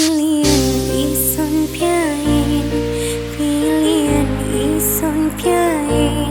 Pilihan ison piain Pilihan ison piain